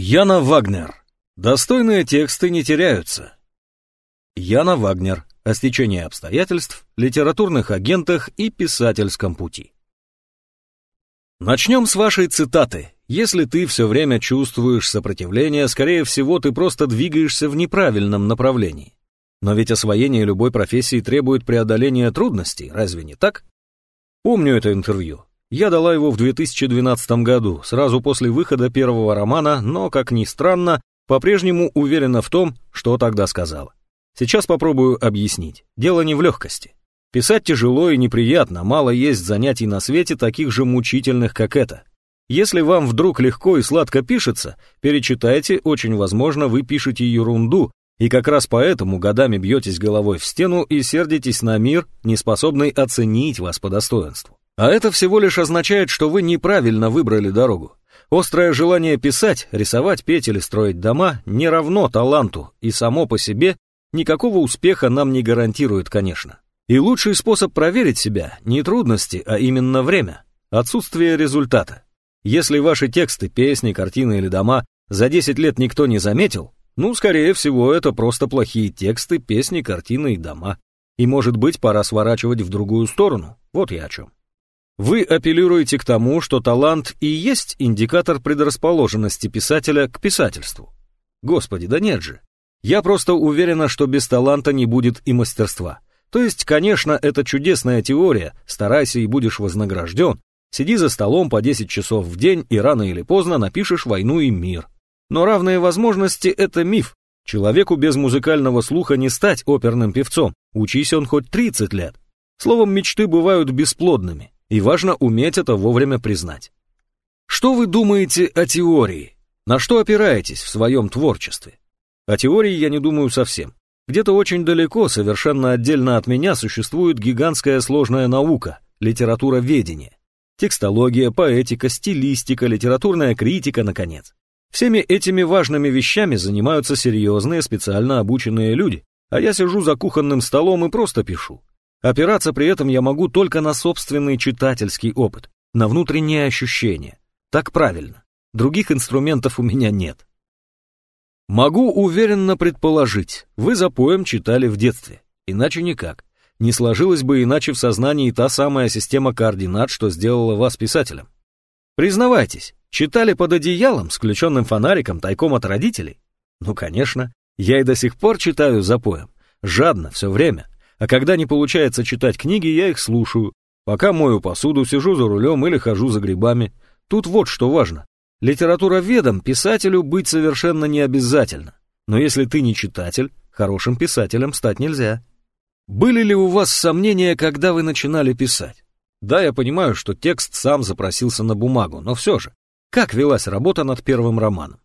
Яна Вагнер. Достойные тексты не теряются. Яна Вагнер. О стечении обстоятельств, литературных агентах и писательском пути. Начнем с вашей цитаты. Если ты все время чувствуешь сопротивление, скорее всего, ты просто двигаешься в неправильном направлении. Но ведь освоение любой профессии требует преодоления трудностей, разве не так? Помню это интервью. Я дала его в 2012 году, сразу после выхода первого романа, но, как ни странно, по-прежнему уверена в том, что тогда сказала. Сейчас попробую объяснить. Дело не в легкости. Писать тяжело и неприятно, мало есть занятий на свете таких же мучительных, как это. Если вам вдруг легко и сладко пишется, перечитайте, очень возможно, вы пишете ерунду, и как раз поэтому годами бьетесь головой в стену и сердитесь на мир, не способный оценить вас по достоинству. А это всего лишь означает, что вы неправильно выбрали дорогу. Острое желание писать, рисовать, петь или строить дома не равно таланту, и само по себе никакого успеха нам не гарантирует, конечно. И лучший способ проверить себя не трудности, а именно время, отсутствие результата. Если ваши тексты, песни, картины или дома за 10 лет никто не заметил, ну, скорее всего, это просто плохие тексты, песни, картины и дома. И, может быть, пора сворачивать в другую сторону. Вот я о чем. Вы апеллируете к тому, что талант и есть индикатор предрасположенности писателя к писательству. Господи, да нет же. Я просто уверена, что без таланта не будет и мастерства. То есть, конечно, это чудесная теория, старайся и будешь вознагражден. Сиди за столом по 10 часов в день и рано или поздно напишешь «Войну и мир». Но равные возможности — это миф. Человеку без музыкального слуха не стать оперным певцом, учись он хоть 30 лет. Словом, мечты бывают бесплодными и важно уметь это вовремя признать. Что вы думаете о теории? На что опираетесь в своем творчестве? О теории я не думаю совсем. Где-то очень далеко, совершенно отдельно от меня, существует гигантская сложная наука – литература ведения. Текстология, поэтика, стилистика, литературная критика, наконец. Всеми этими важными вещами занимаются серьезные, специально обученные люди, а я сижу за кухонным столом и просто пишу. Опираться при этом я могу только на собственный читательский опыт, на внутренние ощущения. Так правильно. Других инструментов у меня нет. Могу уверенно предположить, вы за поем читали в детстве. Иначе никак. Не сложилась бы иначе в сознании та самая система координат, что сделала вас писателем. Признавайтесь, читали под одеялом с включенным фонариком тайком от родителей? Ну, конечно, я и до сих пор читаю за поем. Жадно, все время. А когда не получается читать книги, я их слушаю. Пока мою посуду, сижу за рулем или хожу за грибами. Тут вот что важно. Литература ведом писателю быть совершенно не обязательно. Но если ты не читатель, хорошим писателем стать нельзя. Были ли у вас сомнения, когда вы начинали писать? Да, я понимаю, что текст сам запросился на бумагу, но все же, как велась работа над первым романом?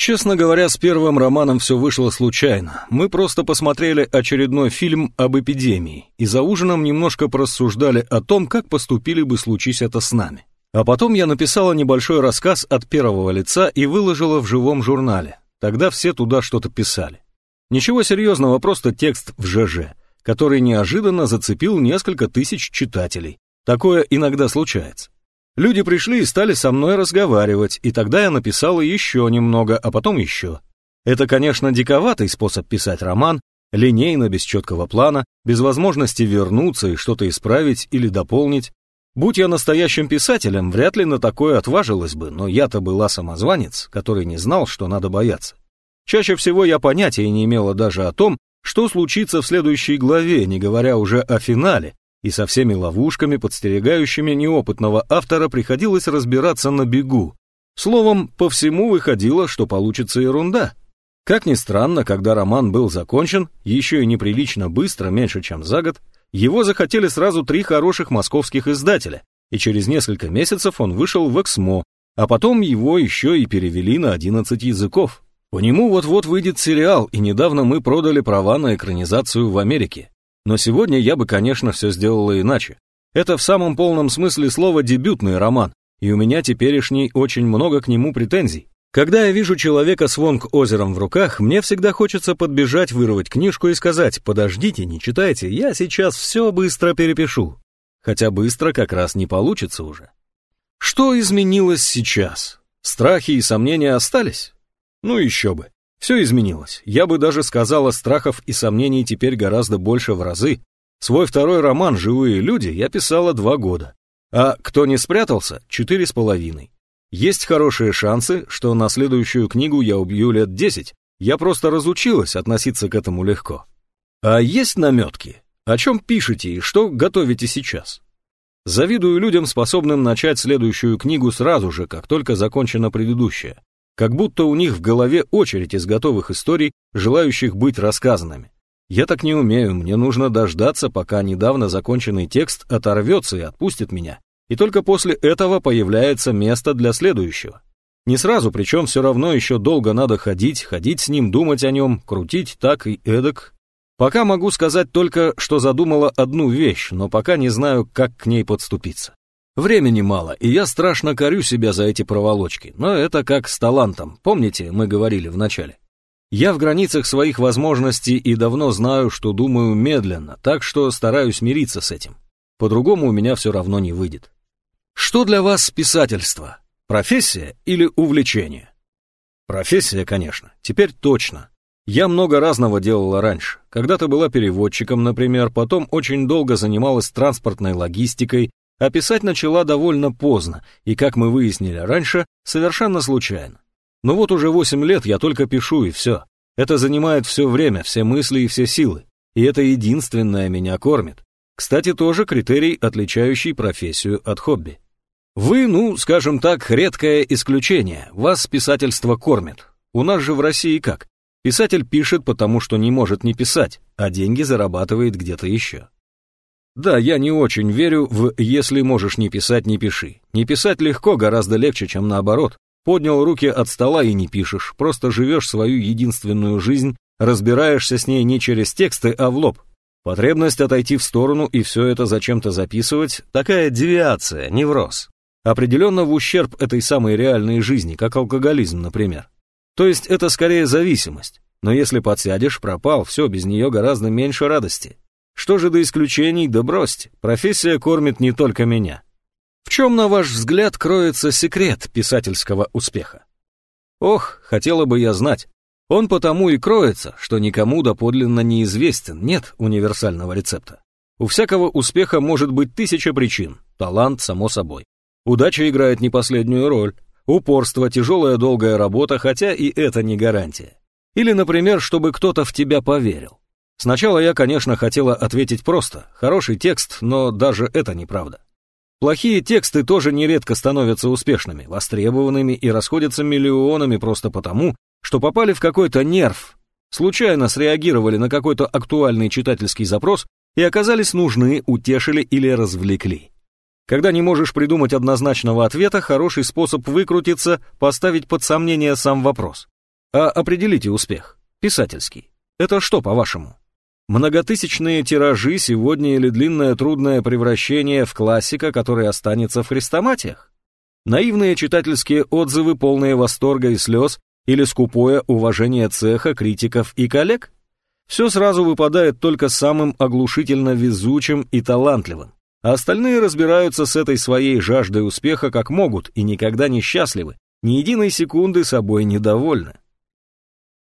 Честно говоря, с первым романом все вышло случайно. Мы просто посмотрели очередной фильм об эпидемии и за ужином немножко порассуждали о том, как поступили бы случись это с нами. А потом я написала небольшой рассказ от первого лица и выложила в живом журнале. Тогда все туда что-то писали. Ничего серьезного, просто текст в ЖЖ, который неожиданно зацепил несколько тысяч читателей. Такое иногда случается. Люди пришли и стали со мной разговаривать, и тогда я написала еще немного, а потом еще. Это, конечно, диковатый способ писать роман, линейно, без четкого плана, без возможности вернуться и что-то исправить или дополнить. Будь я настоящим писателем, вряд ли на такое отважилась бы, но я-то была самозванец, который не знал, что надо бояться. Чаще всего я понятия не имела даже о том, что случится в следующей главе, не говоря уже о финале, и со всеми ловушками, подстерегающими неопытного автора, приходилось разбираться на бегу. Словом, по всему выходило, что получится ерунда. Как ни странно, когда роман был закончен, еще и неприлично быстро, меньше чем за год, его захотели сразу три хороших московских издателя, и через несколько месяцев он вышел в Эксмо, а потом его еще и перевели на 11 языков. По нему вот-вот выйдет сериал, и недавно мы продали права на экранизацию в Америке. Но сегодня я бы, конечно, все сделала иначе. Это в самом полном смысле слова дебютный роман, и у меня теперешний очень много к нему претензий. Когда я вижу человека с вонг-озером в руках, мне всегда хочется подбежать, вырвать книжку и сказать «Подождите, не читайте, я сейчас все быстро перепишу». Хотя быстро как раз не получится уже. Что изменилось сейчас? Страхи и сомнения остались? Ну еще бы. Все изменилось. Я бы даже сказала, страхов и сомнений теперь гораздо больше в разы. Свой второй роман «Живые люди» я писала два года. А «Кто не спрятался» — четыре с половиной. Есть хорошие шансы, что на следующую книгу я убью лет десять. Я просто разучилась относиться к этому легко. А есть наметки? О чем пишете и что готовите сейчас? Завидую людям, способным начать следующую книгу сразу же, как только закончена предыдущая. Как будто у них в голове очередь из готовых историй, желающих быть рассказанными. Я так не умею, мне нужно дождаться, пока недавно законченный текст оторвется и отпустит меня. И только после этого появляется место для следующего. Не сразу, причем все равно еще долго надо ходить, ходить с ним, думать о нем, крутить так и эдак. Пока могу сказать только, что задумала одну вещь, но пока не знаю, как к ней подступиться. Времени мало, и я страшно корю себя за эти проволочки, но это как с талантом, помните, мы говорили в начале. Я в границах своих возможностей и давно знаю, что думаю медленно, так что стараюсь мириться с этим. По-другому у меня все равно не выйдет. Что для вас писательство? Профессия или увлечение? Профессия, конечно, теперь точно. Я много разного делала раньше. Когда-то была переводчиком, например, потом очень долго занималась транспортной логистикой, а писать начала довольно поздно, и, как мы выяснили раньше, совершенно случайно. Но вот уже 8 лет я только пишу, и все. Это занимает все время, все мысли и все силы. И это единственное меня кормит. Кстати, тоже критерий, отличающий профессию от хобби. Вы, ну, скажем так, редкое исключение. Вас писательство кормит. У нас же в России как? Писатель пишет, потому что не может не писать, а деньги зарабатывает где-то еще. Да, я не очень верю в «если можешь не писать, не пиши». Не писать легко, гораздо легче, чем наоборот. Поднял руки от стола и не пишешь, просто живешь свою единственную жизнь, разбираешься с ней не через тексты, а в лоб. Потребность отойти в сторону и все это зачем-то записывать – такая девиация, невроз. Определенно в ущерб этой самой реальной жизни, как алкоголизм, например. То есть это скорее зависимость. Но если подсядешь, пропал, все, без нее гораздо меньше радости. Что же до исключений, да бросьте, профессия кормит не только меня. В чем, на ваш взгляд, кроется секрет писательского успеха? Ох, хотела бы я знать. Он потому и кроется, что никому доподлинно неизвестен, нет универсального рецепта. У всякого успеха может быть тысяча причин, талант, само собой. Удача играет не последнюю роль, упорство, тяжелая долгая работа, хотя и это не гарантия. Или, например, чтобы кто-то в тебя поверил. Сначала я, конечно, хотела ответить просто, хороший текст, но даже это неправда. Плохие тексты тоже нередко становятся успешными, востребованными и расходятся миллионами просто потому, что попали в какой-то нерв, случайно среагировали на какой-то актуальный читательский запрос и оказались нужны, утешили или развлекли. Когда не можешь придумать однозначного ответа, хороший способ выкрутиться – поставить под сомнение сам вопрос. А определите успех. Писательский. Это что, по-вашему? Многотысячные тиражи сегодня или длинное трудное превращение в классика, который останется в хрестоматиях? Наивные читательские отзывы, полные восторга и слез, или скупое уважение цеха, критиков и коллег? Все сразу выпадает только самым оглушительно везучим и талантливым, а остальные разбираются с этой своей жаждой успеха как могут и никогда не счастливы, ни единой секунды собой недовольны.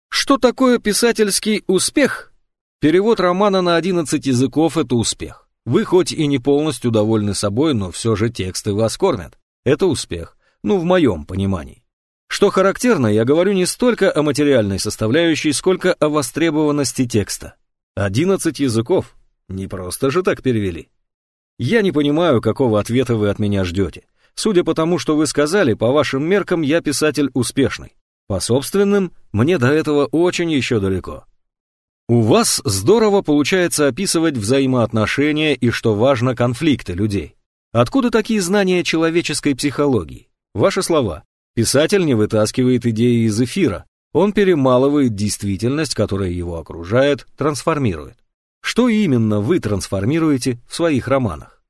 Что такое писательский успех? Перевод романа на 11 языков – это успех. Вы хоть и не полностью довольны собой, но все же тексты вас кормят. Это успех. Ну, в моем понимании. Что характерно, я говорю не столько о материальной составляющей, сколько о востребованности текста. 11 языков. Не просто же так перевели. Я не понимаю, какого ответа вы от меня ждете. Судя по тому, что вы сказали, по вашим меркам я писатель успешный. По собственным, мне до этого очень еще далеко. У вас здорово получается описывать взаимоотношения и, что важно, конфликты людей. Откуда такие знания человеческой психологии? Ваши слова. Писатель не вытаскивает идеи из эфира, он перемалывает действительность, которая его окружает, трансформирует. Что именно вы трансформируете в своих романах?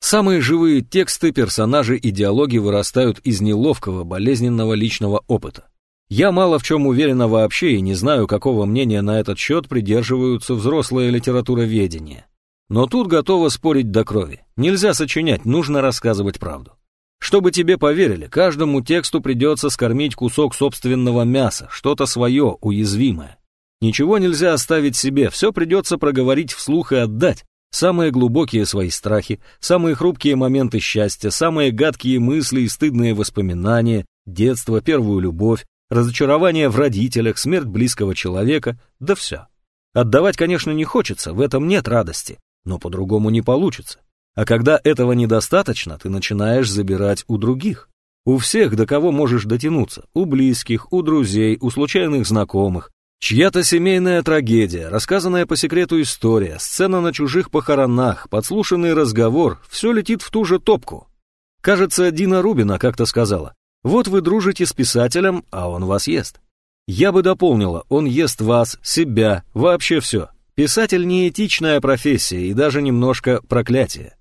Самые живые тексты, персонажи и диалоги вырастают из неловкого, болезненного личного опыта. Я мало в чем уверена вообще и не знаю, какого мнения на этот счет придерживаются взрослые литературоведения. Но тут готова спорить до крови. Нельзя сочинять, нужно рассказывать правду. Чтобы тебе поверили, каждому тексту придется скормить кусок собственного мяса, что-то свое, уязвимое. Ничего нельзя оставить себе, все придется проговорить вслух и отдать. Самые глубокие свои страхи, самые хрупкие моменты счастья, самые гадкие мысли и стыдные воспоминания, детство, первую любовь, разочарование в родителях, смерть близкого человека, да все. Отдавать, конечно, не хочется, в этом нет радости, но по-другому не получится. А когда этого недостаточно, ты начинаешь забирать у других. У всех, до кого можешь дотянуться, у близких, у друзей, у случайных знакомых. Чья-то семейная трагедия, рассказанная по секрету история, сцена на чужих похоронах, подслушанный разговор, все летит в ту же топку. Кажется, Дина Рубина как-то сказала, вот вы дружите с писателем, а он вас ест. Я бы дополнила, он ест вас, себя, вообще все. Писатель не этичная профессия и даже немножко проклятие.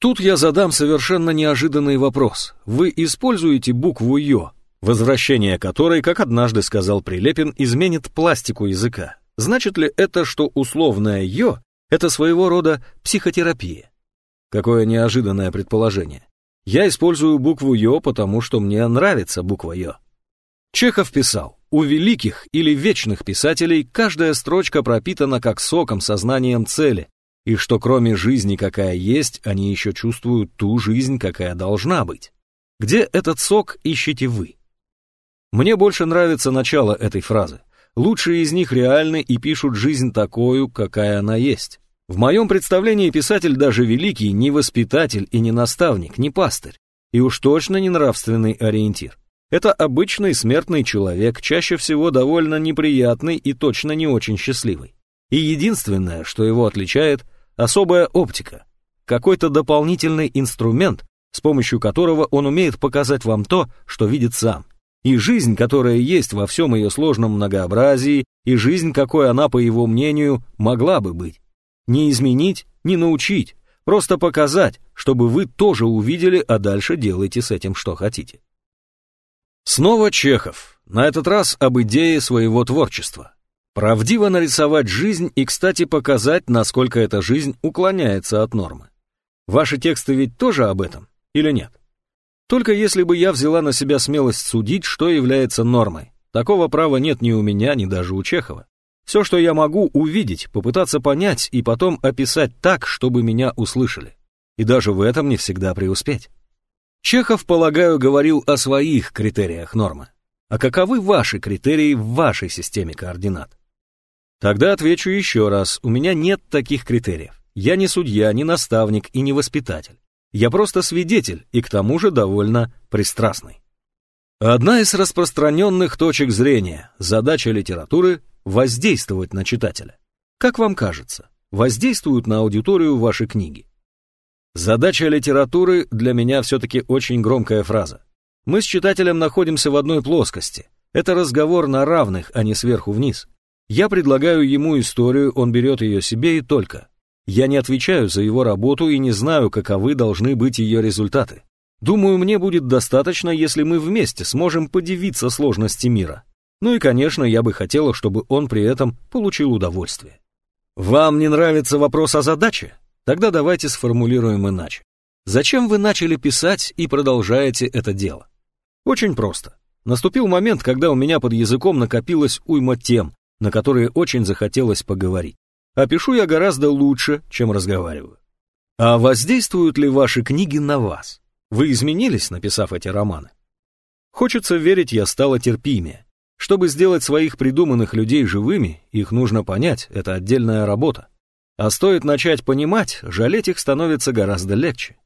Тут я задам совершенно неожиданный вопрос. Вы используете букву «ё», возвращение которой, как однажды сказал Прилепин, изменит пластику языка. Значит ли это, что условное «ё» — это своего рода психотерапия? Какое неожиданное предположение. Я использую букву «ё», потому что мне нравится буква «ё». Чехов писал, у великих или вечных писателей каждая строчка пропитана как соком сознанием цели, и что кроме жизни, какая есть, они еще чувствуют ту жизнь, какая должна быть. Где этот сок ищете вы? Мне больше нравится начало этой фразы. Лучшие из них реальны и пишут жизнь такую, какая она есть. В моем представлении писатель даже великий не воспитатель и не наставник, не пастырь, и уж точно не нравственный ориентир. Это обычный смертный человек, чаще всего довольно неприятный и точно не очень счастливый. И единственное, что его отличает, особая оптика, какой-то дополнительный инструмент, с помощью которого он умеет показать вам то, что видит сам. И жизнь, которая есть во всем ее сложном многообразии, и жизнь, какой она, по его мнению, могла бы быть. Не изменить, не научить, просто показать, чтобы вы тоже увидели, а дальше делайте с этим что хотите. Снова Чехов, на этот раз об идее своего творчества. Правдиво нарисовать жизнь и, кстати, показать, насколько эта жизнь уклоняется от нормы. Ваши тексты ведь тоже об этом, или нет? Только если бы я взяла на себя смелость судить, что является нормой. Такого права нет ни у меня, ни даже у Чехова. Все, что я могу увидеть, попытаться понять и потом описать так, чтобы меня услышали. И даже в этом не всегда преуспеть. Чехов, полагаю, говорил о своих критериях нормы. А каковы ваши критерии в вашей системе координат? Тогда отвечу еще раз, у меня нет таких критериев. Я не судья, не наставник и не воспитатель. Я просто свидетель и к тому же довольно пристрастный. Одна из распространенных точек зрения, задача литературы – воздействовать на читателя. Как вам кажется, воздействуют на аудиторию ваши книги? Задача литературы для меня все-таки очень громкая фраза. Мы с читателем находимся в одной плоскости. Это разговор на равных, а не сверху вниз. Я предлагаю ему историю, он берет ее себе и только. Я не отвечаю за его работу и не знаю, каковы должны быть ее результаты. Думаю, мне будет достаточно, если мы вместе сможем подивиться сложности мира. Ну и, конечно, я бы хотела, чтобы он при этом получил удовольствие. Вам не нравится вопрос о задаче? Тогда давайте сформулируем иначе. Зачем вы начали писать и продолжаете это дело? Очень просто. Наступил момент, когда у меня под языком накопилось уйма тем, на которые очень захотелось поговорить. А пишу я гораздо лучше, чем разговариваю. А воздействуют ли ваши книги на вас? Вы изменились, написав эти романы? Хочется верить, я стала терпимее. Чтобы сделать своих придуманных людей живыми, их нужно понять, это отдельная работа. А стоит начать понимать, жалеть их становится гораздо легче.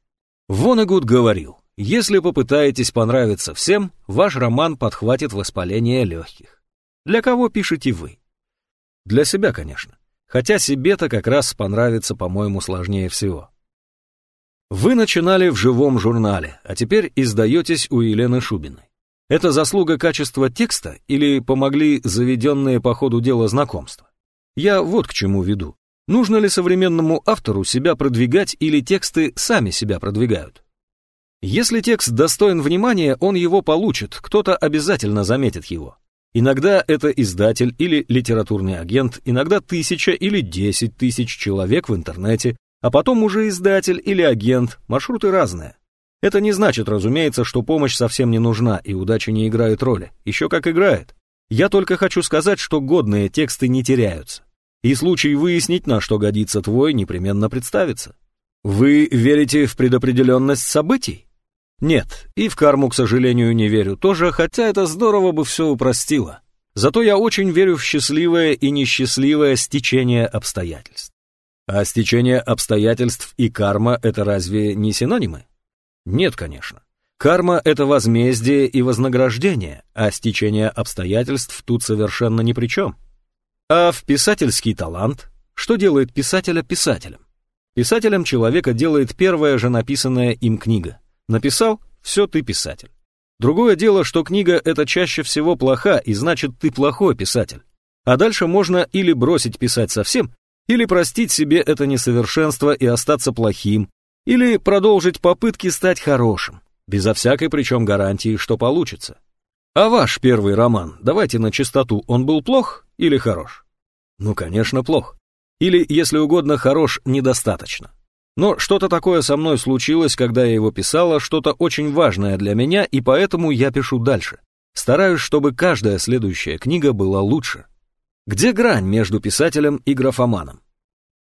Вонегуд говорил, если попытаетесь понравиться всем, ваш роман подхватит воспаление легких. Для кого пишете вы? Для себя, конечно. Хотя себе-то как раз понравится, по-моему, сложнее всего. Вы начинали в живом журнале, а теперь издаетесь у Елены Шубиной. Это заслуга качества текста или помогли заведенные по ходу дела знакомства? Я вот к чему веду. Нужно ли современному автору себя продвигать или тексты сами себя продвигают? Если текст достоин внимания, он его получит, кто-то обязательно заметит его. Иногда это издатель или литературный агент, иногда тысяча или десять тысяч человек в интернете, а потом уже издатель или агент, маршруты разные. Это не значит, разумеется, что помощь совсем не нужна и удача не играет роли. Еще как играет. Я только хочу сказать, что годные тексты не теряются. И случай выяснить, на что годится твой, непременно представится. Вы верите в предопределенность событий? Нет, и в карму, к сожалению, не верю тоже, хотя это здорово бы все упростило. Зато я очень верю в счастливое и несчастливое стечение обстоятельств. А стечение обстоятельств и карма — это разве не синонимы? Нет, конечно. Карма — это возмездие и вознаграждение, а стечение обстоятельств тут совершенно ни при чем. А в писательский талант? Что делает писателя писателем? Писателем человека делает первая же написанная им книга. Написал — все, ты писатель. Другое дело, что книга — это чаще всего плоха, и значит, ты плохой писатель. А дальше можно или бросить писать совсем, или простить себе это несовершенство и остаться плохим, или продолжить попытки стать хорошим, безо всякой причем гарантии, что получится. А ваш первый роман, давайте на чистоту, он был плох или хорош? Ну, конечно, плох. Или, если угодно, хорош недостаточно. Но что-то такое со мной случилось, когда я его писала, что-то очень важное для меня, и поэтому я пишу дальше. Стараюсь, чтобы каждая следующая книга была лучше. Где грань между писателем и графоманом?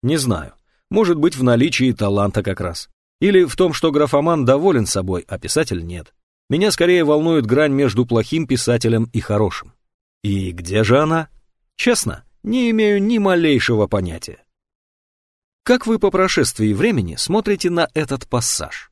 Не знаю. Может быть, в наличии таланта как раз. Или в том, что графоман доволен собой, а писатель нет. Меня скорее волнует грань между плохим писателем и хорошим. И где же она? Честно, не имею ни малейшего понятия. Как вы по прошествии времени смотрите на этот пассаж?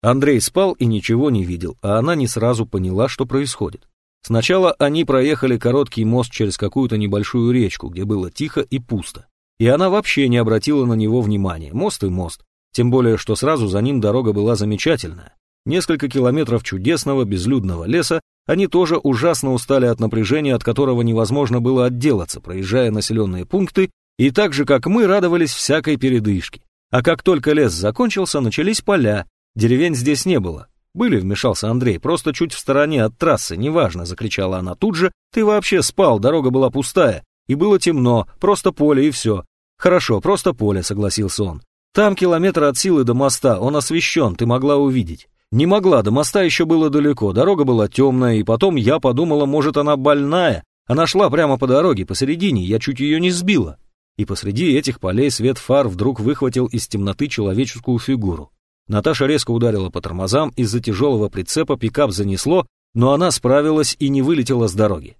Андрей спал и ничего не видел, а она не сразу поняла, что происходит. Сначала они проехали короткий мост через какую-то небольшую речку, где было тихо и пусто. И она вообще не обратила на него внимания. Мост и мост. Тем более, что сразу за ним дорога была замечательная. Несколько километров чудесного безлюдного леса, они тоже ужасно устали от напряжения, от которого невозможно было отделаться, проезжая населенные пункты, и так же, как мы, радовались всякой передышке. А как только лес закончился, начались поля, деревень здесь не было. Были, вмешался Андрей, просто чуть в стороне от трассы, неважно, закричала она тут же, ты вообще спал, дорога была пустая, и было темно, просто поле и все. Хорошо, просто поле, согласился он. Там километр от силы до моста, он освещен, ты могла увидеть. Не могла, до моста еще было далеко, дорога была темная, и потом я подумала, может, она больная. Она шла прямо по дороге, посередине, я чуть ее не сбила. И посреди этих полей свет фар вдруг выхватил из темноты человеческую фигуру. Наташа резко ударила по тормозам, из-за тяжелого прицепа пикап занесло, но она справилась и не вылетела с дороги.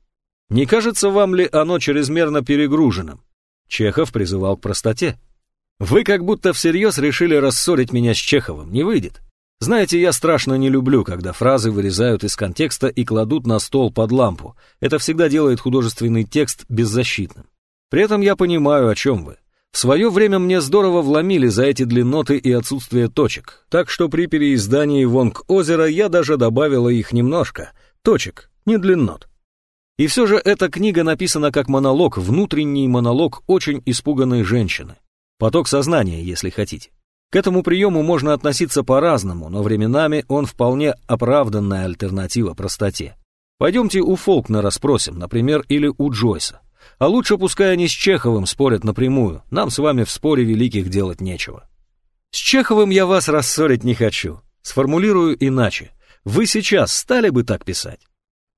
Не кажется вам ли оно чрезмерно перегруженным? Чехов призывал к простоте. Вы как будто всерьез решили рассорить меня с Чеховым, не выйдет. Знаете, я страшно не люблю, когда фразы вырезают из контекста и кладут на стол под лампу. Это всегда делает художественный текст беззащитным. При этом я понимаю, о чем вы. В свое время мне здорово вломили за эти длинноты и отсутствие точек, так что при переиздании Вонг озера я даже добавила их немножко. Точек, не длиннот. И все же эта книга написана как монолог, внутренний монолог очень испуганной женщины. Поток сознания, если хотите. К этому приему можно относиться по-разному, но временами он вполне оправданная альтернатива простоте. Пойдемте у Фолкнера спросим, например, или у Джойса. А лучше пускай они с Чеховым спорят напрямую, нам с вами в споре великих делать нечего. С Чеховым я вас рассорить не хочу. Сформулирую иначе. Вы сейчас стали бы так писать?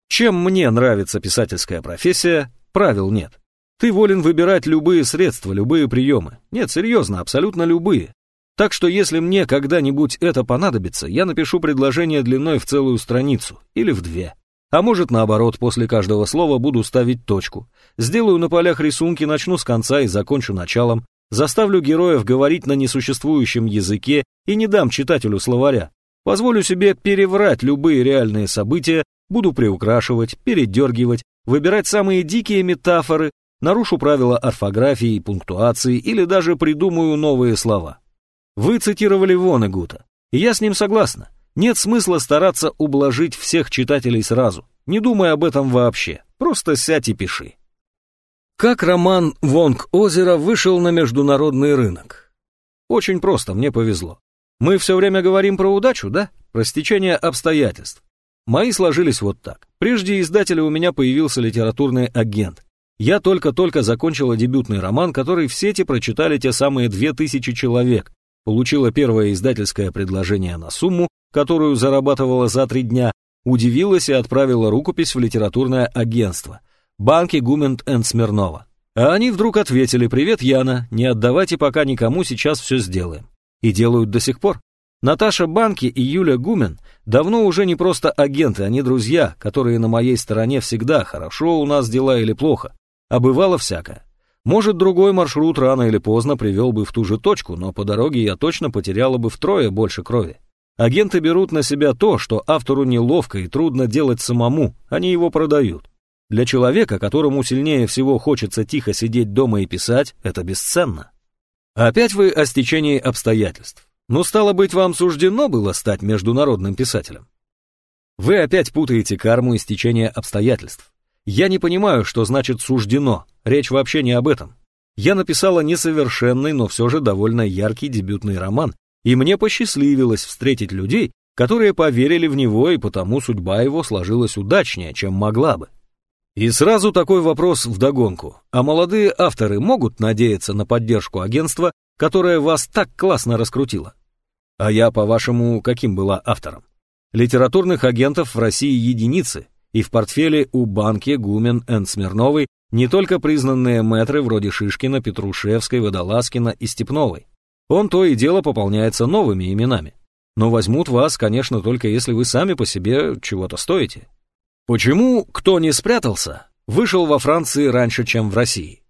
Чем мне нравится писательская профессия, правил нет. Ты волен выбирать любые средства, любые приемы. Нет, серьезно, абсолютно любые. Так что если мне когда-нибудь это понадобится, я напишу предложение длиной в целую страницу или в две. А может, наоборот, после каждого слова буду ставить точку. Сделаю на полях рисунки, начну с конца и закончу началом. Заставлю героев говорить на несуществующем языке и не дам читателю словаря. Позволю себе переврать любые реальные события, буду приукрашивать, передергивать, выбирать самые дикие метафоры, нарушу правила орфографии и пунктуации или даже придумаю новые слова. Вы цитировали Вонегута, я с ним согласна. Нет смысла стараться ублажить всех читателей сразу, не думай об этом вообще, просто сядь и пиши. Как роман «Вонг озера» вышел на международный рынок? Очень просто, мне повезло. Мы все время говорим про удачу, да? Про стечение обстоятельств. Мои сложились вот так. Прежде издателя у меня появился литературный агент. Я только-только закончила дебютный роман, который в сети прочитали те самые две тысячи человек, получила первое издательское предложение на сумму, которую зарабатывала за три дня, удивилась и отправила рукопись в литературное агентство «Банки Гумент энд Смирнова». А они вдруг ответили «Привет, Яна, не отдавайте пока никому, сейчас все сделаем». И делают до сих пор. Наташа Банки и Юля Гумен давно уже не просто агенты, они друзья, которые на моей стороне всегда, хорошо у нас дела или плохо. А бывало всякое. Может, другой маршрут рано или поздно привел бы в ту же точку, но по дороге я точно потеряла бы втрое больше крови. Агенты берут на себя то, что автору неловко и трудно делать самому, они его продают. Для человека, которому сильнее всего хочется тихо сидеть дома и писать, это бесценно. Опять вы о стечении обстоятельств. Ну, стало быть, вам суждено было стать международным писателем. Вы опять путаете карму и стечение обстоятельств. Я не понимаю, что значит «суждено», речь вообще не об этом. Я написала несовершенный, но все же довольно яркий дебютный роман, и мне посчастливилось встретить людей, которые поверили в него, и потому судьба его сложилась удачнее, чем могла бы. И сразу такой вопрос вдогонку. А молодые авторы могут надеяться на поддержку агентства, которое вас так классно раскрутило? А я, по-вашему, каким была автором? Литературных агентов в России единицы, и в портфеле у Банки, Гумен и Смирновой не только признанные мэтры вроде Шишкина, Петрушевской, Водолазкина и Степновой. Он то и дело пополняется новыми именами. Но возьмут вас, конечно, только если вы сами по себе чего-то стоите. Почему «Кто не спрятался» вышел во Франции раньше, чем в России?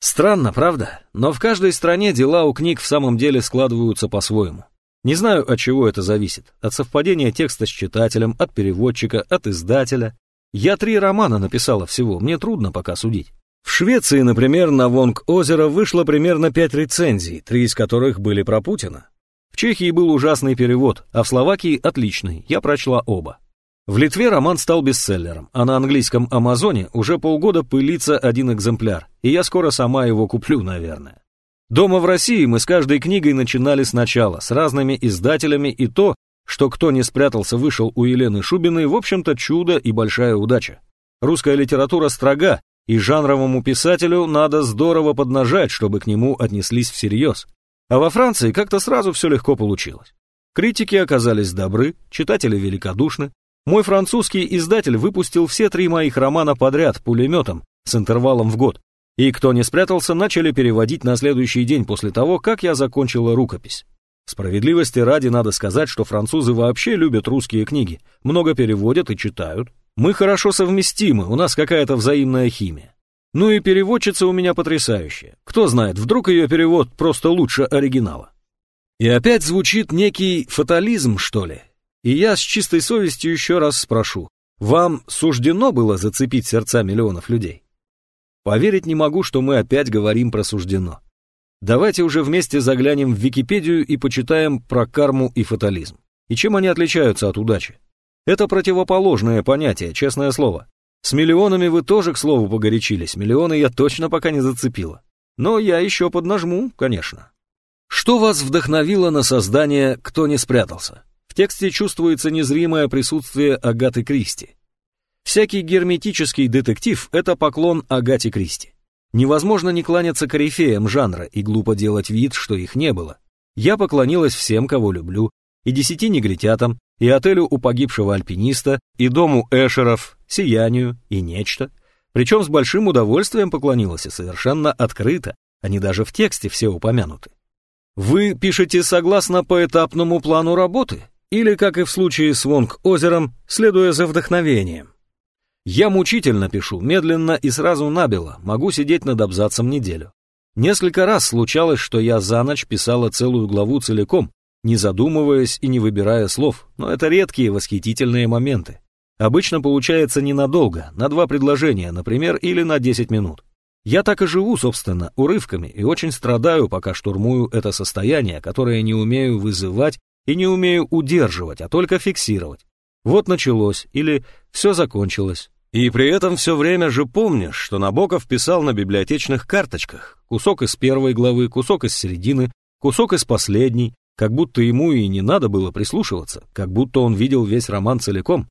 Странно, правда? Но в каждой стране дела у книг в самом деле складываются по-своему. Не знаю, от чего это зависит. От совпадения текста с читателем, от переводчика, от издателя. Я три романа написала всего, мне трудно пока судить. В Швеции, например, на Вонг-озеро вышло примерно пять рецензий, три из которых были про Путина. В Чехии был ужасный перевод, а в Словакии отличный, я прочла оба. В Литве роман стал бестселлером, а на английском Амазоне уже полгода пылится один экземпляр, и я скоро сама его куплю, наверное. Дома в России мы с каждой книгой начинали сначала, с разными издателями, и то, что «Кто не спрятался» вышел у Елены Шубиной, в общем-то, чудо и большая удача. Русская литература строга, и жанровому писателю надо здорово поднажать, чтобы к нему отнеслись всерьез. А во Франции как-то сразу все легко получилось. Критики оказались добры, читатели великодушны. Мой французский издатель выпустил все три моих романа подряд пулеметом с интервалом в год, и кто не спрятался, начали переводить на следующий день после того, как я закончила рукопись. Справедливости ради надо сказать, что французы вообще любят русские книги, много переводят и читают. Мы хорошо совместимы, у нас какая-то взаимная химия. Ну и переводчица у меня потрясающая. Кто знает, вдруг ее перевод просто лучше оригинала. И опять звучит некий фатализм, что ли? И я с чистой совестью еще раз спрошу, вам суждено было зацепить сердца миллионов людей? Поверить не могу, что мы опять говорим про суждено. Давайте уже вместе заглянем в Википедию и почитаем про карму и фатализм. И чем они отличаются от удачи? Это противоположное понятие, честное слово. С миллионами вы тоже, к слову, погорячились. Миллионы я точно пока не зацепила. Но я еще поднажму, конечно. Что вас вдохновило на создание «Кто не спрятался»? В тексте чувствуется незримое присутствие Агаты Кристи. Всякий герметический детектив — это поклон Агате Кристи. Невозможно не кланяться корифеям жанра и глупо делать вид, что их не было. Я поклонилась всем, кого люблю, и десяти негритятам, и отелю у погибшего альпиниста, и дому Эшеров, сиянию и нечто. Причем с большим удовольствием поклонилась и совершенно открыто, они даже в тексте все упомянуты. Вы пишете согласно поэтапному плану работы? Или, как и в случае с Вонг-озером, следуя за вдохновением? Я мучительно пишу, медленно и сразу набело, могу сидеть над абзацем неделю. Несколько раз случалось, что я за ночь писала целую главу целиком, не задумываясь и не выбирая слов, но это редкие восхитительные моменты. Обычно получается ненадолго, на два предложения, например, или на 10 минут. Я так и живу, собственно, урывками, и очень страдаю, пока штурмую это состояние, которое не умею вызывать и не умею удерживать, а только фиксировать. Вот началось, или все закончилось, и при этом все время же помнишь, что Набоков писал на библиотечных карточках кусок из первой главы, кусок из середины, кусок из последней, как будто ему и не надо было прислушиваться, как будто он видел весь роман целиком.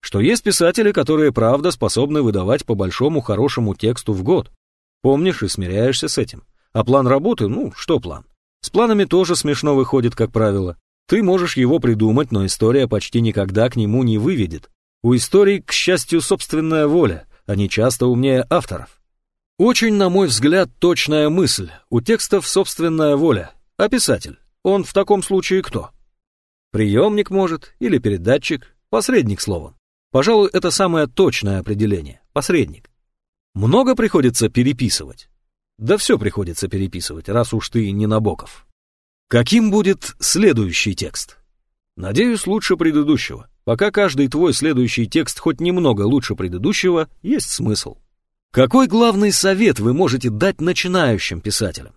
Что есть писатели, которые правда способны выдавать по большому хорошему тексту в год. Помнишь и смиряешься с этим. А план работы, ну, что план? С планами тоже смешно выходит, как правило. Ты можешь его придумать, но история почти никогда к нему не выведет. У историй, к счастью, собственная воля, они часто умнее авторов. Очень, на мой взгляд, точная мысль. У текстов собственная воля. А писатель? Он в таком случае кто? Приемник, может, или передатчик, посредник словом. Пожалуй, это самое точное определение. Посредник. Много приходится переписывать. Да все приходится переписывать, раз уж ты не Набоков. Каким будет следующий текст? Надеюсь, лучше предыдущего. Пока каждый твой следующий текст хоть немного лучше предыдущего, есть смысл. Какой главный совет вы можете дать начинающим писателям?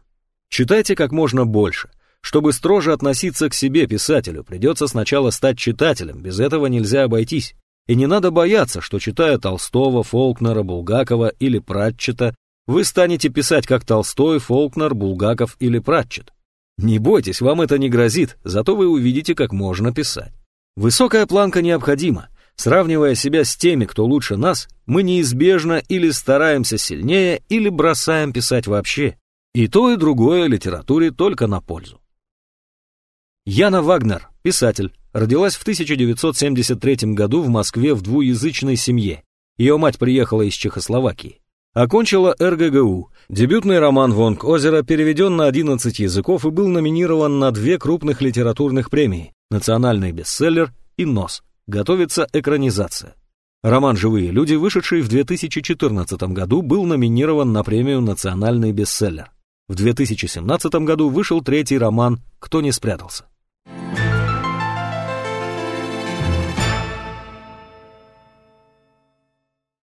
Читайте как можно больше. Чтобы строже относиться к себе писателю, придется сначала стать читателем, без этого нельзя обойтись. И не надо бояться, что читая Толстого, Фолкнера, Булгакова или Пратчета, вы станете писать как Толстой, Фолкнер, Булгаков или Пратчет. Не бойтесь, вам это не грозит, зато вы увидите, как можно писать. Высокая планка необходима. Сравнивая себя с теми, кто лучше нас, мы неизбежно или стараемся сильнее, или бросаем писать вообще. И то, и другое литературе только на пользу. Яна Вагнер, писатель, родилась в 1973 году в Москве в двуязычной семье. Ее мать приехала из Чехословакии. Окончила РГГУ. Дебютный роман «Вонг озера» переведен на 11 языков и был номинирован на две крупных литературных премии «Национальный бестселлер» и «НОС». Готовится экранизация. Роман «Живые люди», вышедший в 2014 году, был номинирован на премию «Национальный бестселлер». В 2017 году вышел третий роман «Кто не спрятался».